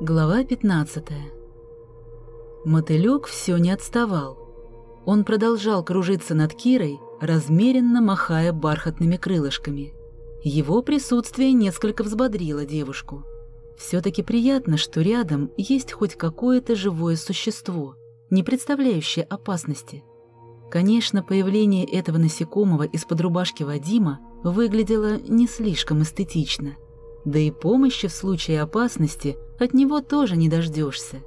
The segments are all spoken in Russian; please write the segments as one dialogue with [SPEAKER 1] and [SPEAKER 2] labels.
[SPEAKER 1] Глава 15 Мотылёк все не отставал. Он продолжал кружиться над Кирой, размеренно махая бархатными крылышками. Его присутствие несколько взбодрило девушку. Все-таки приятно, что рядом есть хоть какое-то живое существо, не представляющее опасности. Конечно, появление этого насекомого из-под рубашки Вадима выглядело не слишком эстетично. Да и помощи в случае опасности от него тоже не дождешься.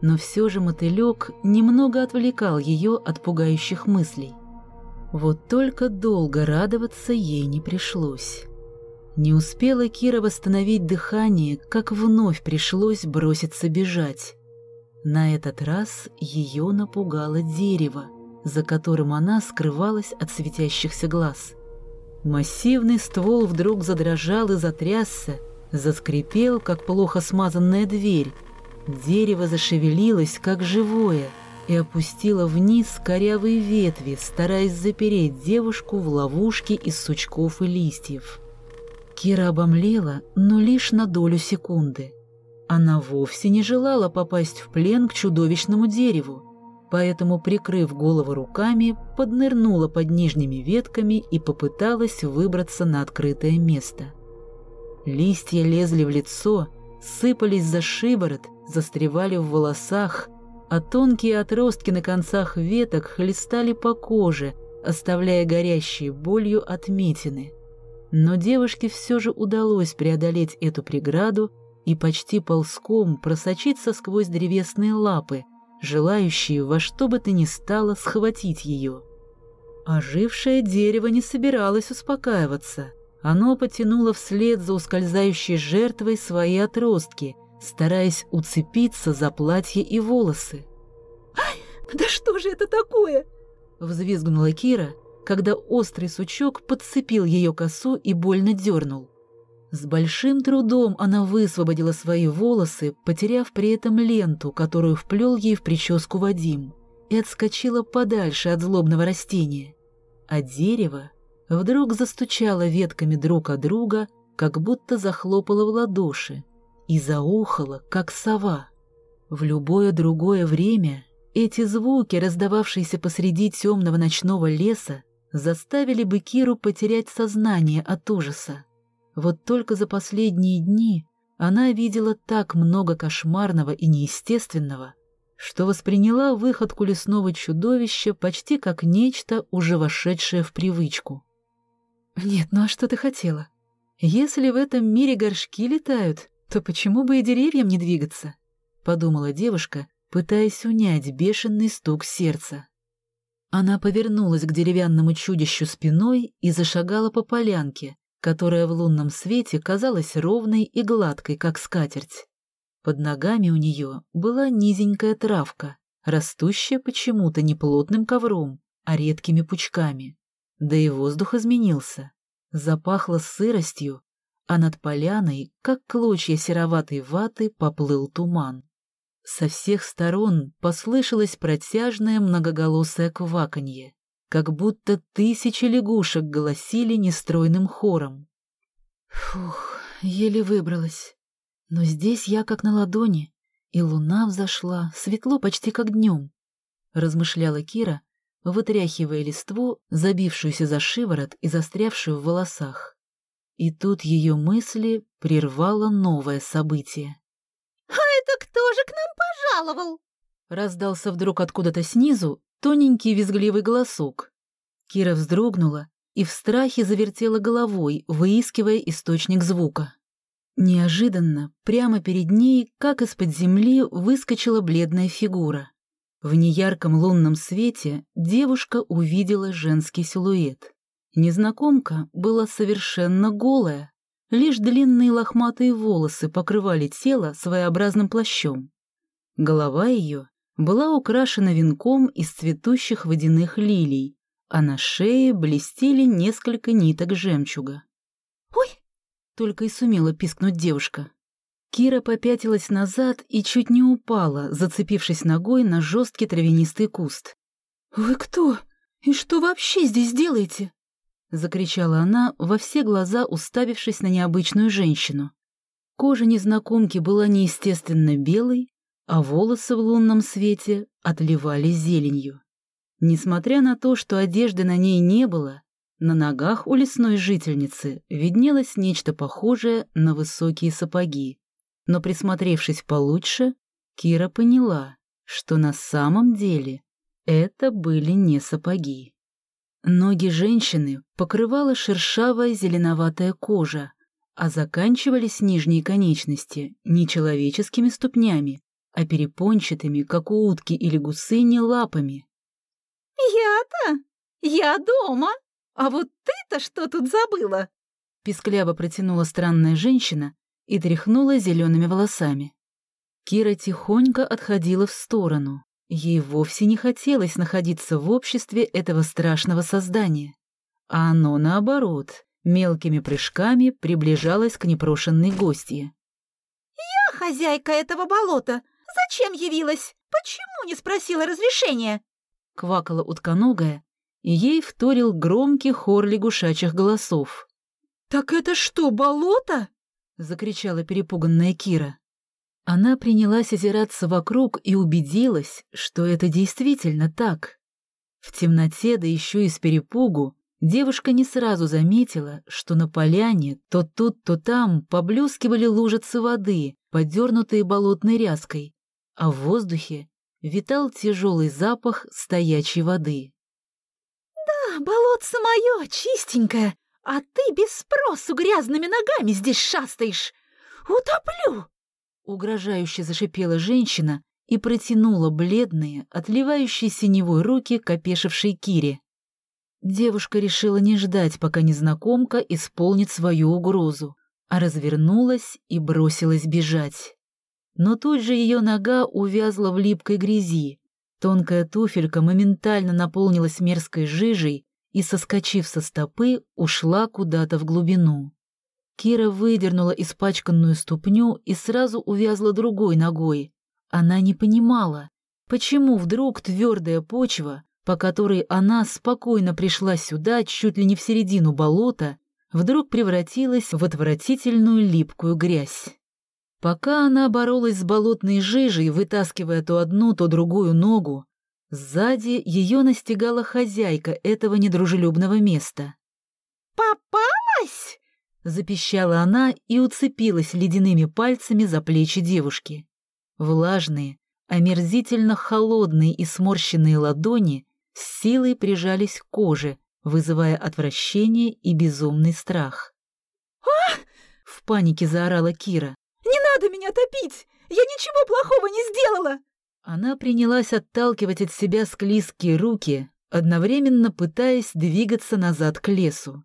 [SPEAKER 1] Но все же мотылек немного отвлекал ее от пугающих мыслей. Вот только долго радоваться ей не пришлось. Не успела Кира восстановить дыхание, как вновь пришлось броситься бежать. На этот раз ее напугало дерево, за которым она скрывалась от светящихся глаз. Массивный ствол вдруг задрожал и затрясся, заскрипел, как плохо смазанная дверь. Дерево зашевелилось, как живое, и опустило вниз корявые ветви, стараясь запереть девушку в ловушке из сучков и листьев. Кира обомлела, но лишь на долю секунды. Она вовсе не желала попасть в плен к чудовищному дереву, поэтому, прикрыв голову руками, поднырнула под нижними ветками и попыталась выбраться на открытое место. Листья лезли в лицо, сыпались за шиворот, застревали в волосах, а тонкие отростки на концах веток хлестали по коже, оставляя горящие болью отметины. Но девушке все же удалось преодолеть эту преграду и почти ползком просочиться сквозь древесные лапы, желающие во что бы то ни стало схватить ее. Ожившее дерево не собиралось успокаиваться. Оно потянуло вслед за ускользающей жертвой свои отростки, стараясь уцепиться за платье и волосы.
[SPEAKER 2] «Ай, да что же это такое?»
[SPEAKER 1] — взвизгнула Кира, когда острый сучок подцепил ее косу и больно дернул. С большим трудом она высвободила свои волосы, потеряв при этом ленту, которую вплел ей в прическу Вадим, и отскочила подальше от злобного растения. А дерево вдруг застучало ветками друг от друга, как будто захлопало в ладоши, и заухало, как сова. В любое другое время эти звуки, раздававшиеся посреди темного ночного леса, заставили бы Киру потерять сознание от ужаса. Вот только за последние дни она видела так много кошмарного и неестественного, что восприняла выходку лесного чудовища почти как нечто, уже вошедшее в привычку. «Нет, ну а что ты хотела? Если в этом мире горшки летают, то почему бы и деревьям не двигаться?» — подумала девушка, пытаясь унять бешеный стук сердца. Она повернулась к деревянному чудищу спиной и зашагала по полянке, которая в лунном свете казалась ровной и гладкой, как скатерть. Под ногами у нее была низенькая травка, растущая почему-то не плотным ковром, а редкими пучками. Да и воздух изменился. Запахло сыростью, а над поляной, как клочья сероватой ваты, поплыл туман. Со всех сторон послышалось протяжное многоголосое кваканье как будто тысячи лягушек голосили нестройным хором. Фух, еле выбралась. Но здесь я как на ладони, и луна взошла, светло почти как днем, — размышляла Кира, вытряхивая листву, забившуюся за шиворот и застрявшую в волосах. И тут ее мысли прервало новое событие.
[SPEAKER 2] «А это кто же к нам пожаловал?»
[SPEAKER 1] Раздался вдруг откуда-то снизу тоненький визгливый голосок. Кира вздрогнула и в страхе завертела головой, выискивая источник звука. Неожиданно, прямо перед ней, как из-под земли, выскочила бледная фигура. В неярком лунном свете девушка увидела женский силуэт. Незнакомка была совершенно голая, лишь длинные лохматые волосы покрывали тело своеобразным плащом. Голова ее была украшена венком из цветущих водяных лилий, а на шее блестели несколько ниток жемчуга.
[SPEAKER 2] «Ой!»
[SPEAKER 1] — только и сумела пискнуть девушка. Кира попятилась назад и чуть не упала, зацепившись ногой на жесткий травянистый куст.
[SPEAKER 2] «Вы кто? И что вообще здесь делаете?»
[SPEAKER 1] — закричала она, во все глаза уставившись на необычную женщину. Кожа незнакомки была неестественно белой, а волосы в лунном свете отливали зеленью. Несмотря на то, что одежды на ней не было, на ногах у лесной жительницы виднелось нечто похожее на высокие сапоги. Но присмотревшись получше, Кира поняла, что на самом деле это были не сапоги. Ноги женщины покрывала шершавая зеленоватая кожа, а заканчивались нижние конечности не человеческими ступнями, а перепончатыми, как у утки или гусыни, лапами.
[SPEAKER 2] «Я-то? Я дома? А вот ты-то что тут забыла?»
[SPEAKER 1] Пискляво протянула странная женщина и тряхнула зелеными волосами. Кира тихонько отходила в сторону. Ей вовсе не хотелось находиться в обществе этого страшного создания. А оно, наоборот, мелкими прыжками приближалось к непрошенной гостье.
[SPEAKER 2] «Я хозяйка этого болота. Зачем явилась? Почему не спросила разрешения?»
[SPEAKER 1] Квакала утконогая, и ей вторил громкий хор лягушачьих голосов.
[SPEAKER 2] «Так это что, болото?»
[SPEAKER 1] — закричала перепуганная Кира. Она принялась озираться вокруг и убедилась, что это действительно так. В темноте, да еще и с перепугу, девушка не сразу заметила, что на поляне то тут, то там поблескивали лужицы воды, подернутые болотной ряской, а в воздухе витал тяжелый запах стоячей воды.
[SPEAKER 2] «Да, болотце мое, чистенькое, а ты без спросу грязными ногами здесь шастаешь. Утоплю!»
[SPEAKER 1] Угрожающе зашипела женщина и протянула бледные, отливающие синевой руки к опешившей Кире. Девушка решила не ждать, пока незнакомка исполнит свою угрозу, а развернулась и бросилась бежать. Но тут же ее нога увязла в липкой грязи. Тонкая туфелька моментально наполнилась мерзкой жижей и, соскочив со стопы, ушла куда-то в глубину. Кира выдернула испачканную ступню и сразу увязла другой ногой. Она не понимала, почему вдруг твердая почва, по которой она спокойно пришла сюда чуть ли не в середину болота, вдруг превратилась в отвратительную липкую грязь. Пока она боролась с болотной жижей, вытаскивая то одну, то другую ногу, сзади ее настигала хозяйка этого недружелюбного места.
[SPEAKER 2] «Попалась!»
[SPEAKER 1] — запищала она и уцепилась ледяными пальцами за плечи девушки. Влажные, омерзительно холодные и сморщенные ладони с силой прижались к коже, вызывая отвращение и безумный страх.
[SPEAKER 2] «А!»
[SPEAKER 1] — в панике заорала Кира.
[SPEAKER 2] Надо меня топить! Я ничего плохого не сделала!»
[SPEAKER 1] Она принялась отталкивать от себя склизкие руки, одновременно пытаясь двигаться назад к лесу.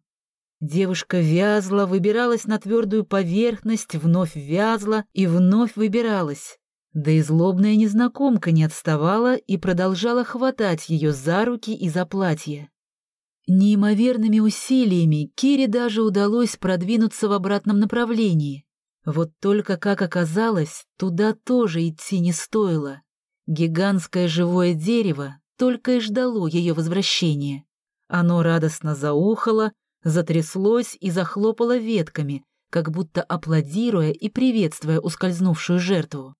[SPEAKER 1] Девушка вязла, выбиралась на твердую поверхность, вновь вязла и вновь выбиралась. Да и злобная незнакомка не отставала и продолжала хватать ее за руки и за платье. Неимоверными усилиями Кире даже удалось продвинуться в обратном направлении, вот только, как оказалось, туда тоже идти не стоило. Гигантское живое дерево только и ждало ее возвращения. Оно радостно заухало, затряслось и захлопало ветками, как будто аплодируя и приветствуя ускользнувшую жертву.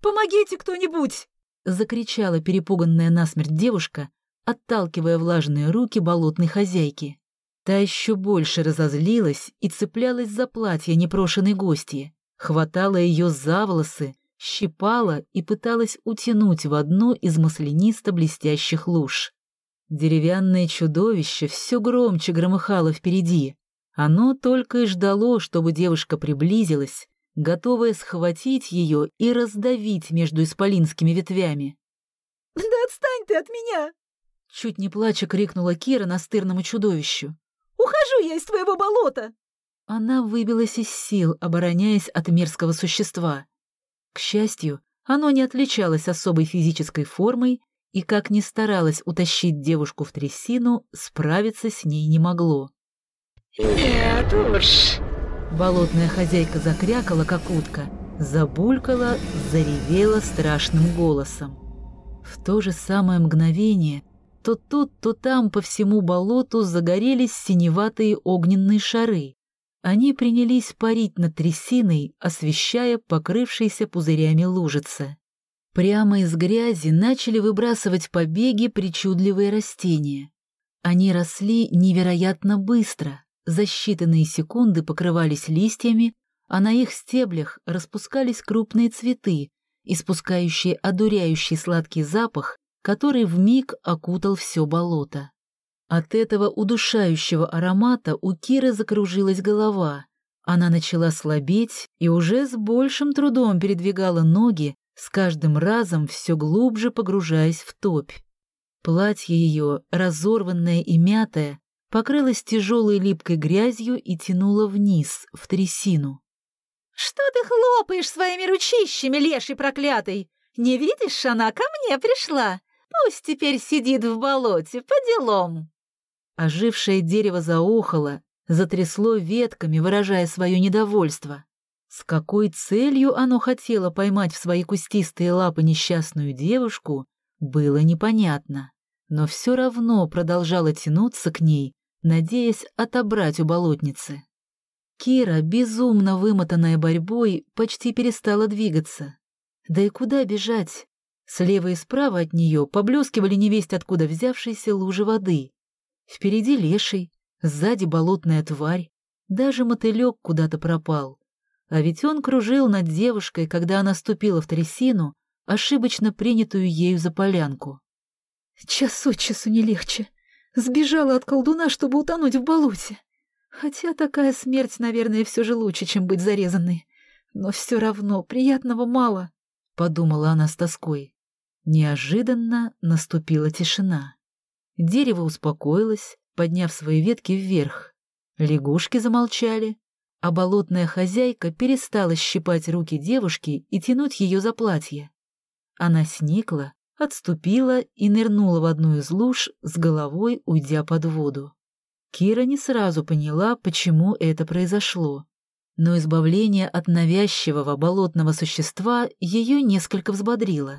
[SPEAKER 2] «Помогите кто-нибудь!»
[SPEAKER 1] — закричала перепуганная насмерть девушка, отталкивая влажные руки болотной хозяйки. Та еще больше разозлилась и цеплялась за платье непрошенной гости, хватала ее за волосы, щипала и пыталась утянуть в одну из маслянисто-блестящих луж. Деревянное чудовище все громче громыхало впереди. Оно только и ждало, чтобы девушка приблизилась, готовая схватить ее и раздавить между исполинскими ветвями.
[SPEAKER 2] «Да отстань ты от меня!»
[SPEAKER 1] Чуть не плача крикнула Кира настырному чудовищу.
[SPEAKER 2] Ухожу я из твоего болота!»
[SPEAKER 1] Она выбилась из сил, обороняясь от мерзкого существа. К счастью, оно не отличалось особой физической формой и, как ни старалась утащить девушку в трясину, справиться с ней не могло.
[SPEAKER 2] «Нет уж!»
[SPEAKER 1] Болотная хозяйка закрякала, как утка, забулькала, заревела страшным голосом. В то же самое мгновение то тут, то там по всему болоту загорелись синеватые огненные шары, они принялись парить над трясиной, освещая покрывшиеся пузырями лужицы. Прямо из грязи начали выбрасывать побеги причудливые растения. Они росли невероятно быстро, за считанные секунды покрывались листьями, а на их стеблях распускались крупные цветы, испускающие одуряющий сладкий запах, который вмиг окутал все болото. От этого удушающего аромата у Киры закружилась голова. Она начала слабеть и уже с большим трудом передвигала ноги, с каждым разом все глубже погружаясь в топь. Платье ее, разорванное и мятое, покрылось тяжелой липкой грязью и тянуло вниз, в трясину.
[SPEAKER 2] «Что ты хлопаешь своими ручищами, леший проклятый? Не видишь, она ко мне пришла. Пусть теперь сидит в болоте, по делам».
[SPEAKER 1] Ожившее дерево заохало, затрясло ветками, выражая свое недовольство. С какой целью оно хотело поймать в свои кустистые лапы несчастную девушку, было непонятно, но все равно продолжало тянуться к ней, надеясь отобрать у болотницы. Кира, безумно вымотанная борьбой, почти перестала двигаться. Да и куда бежать? Слева и справа от нее поблескивали невесть откуда взявшиеся лужи воды. Впереди леший, сзади болотная тварь, даже мотылек куда-то пропал. А ведь он кружил над девушкой, когда она ступила в трясину, ошибочно принятую ею за полянку.
[SPEAKER 2] Час от часу не легче. Сбежала от колдуна, чтобы утонуть в болоте. Хотя такая смерть, наверное, все же лучше, чем быть зарезанной. Но все равно приятного мало, — подумала она с тоской.
[SPEAKER 1] Неожиданно наступила тишина. Дерево успокоилось, подняв свои ветки вверх. Лягушки замолчали, а болотная хозяйка перестала щипать руки девушки и тянуть ее за платье. Она сникла, отступила и нырнула в одну из луж, с головой уйдя под воду. Кира не сразу поняла, почему это произошло. Но избавление от навязчивого болотного существа ее несколько взбодрило.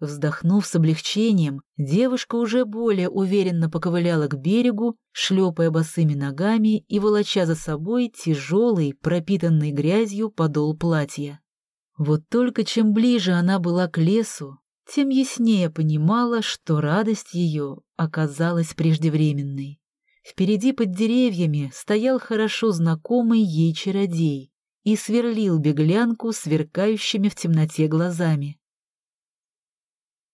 [SPEAKER 1] Вздохнув с облегчением, девушка уже более уверенно поковыляла к берегу, шлепая босыми ногами и волоча за собой тяжелый, пропитанный грязью подол платья. Вот только чем ближе она была к лесу, тем яснее понимала, что радость ее оказалась преждевременной. Впереди под деревьями стоял хорошо знакомый ей чародей и сверлил беглянку сверкающими в темноте глазами.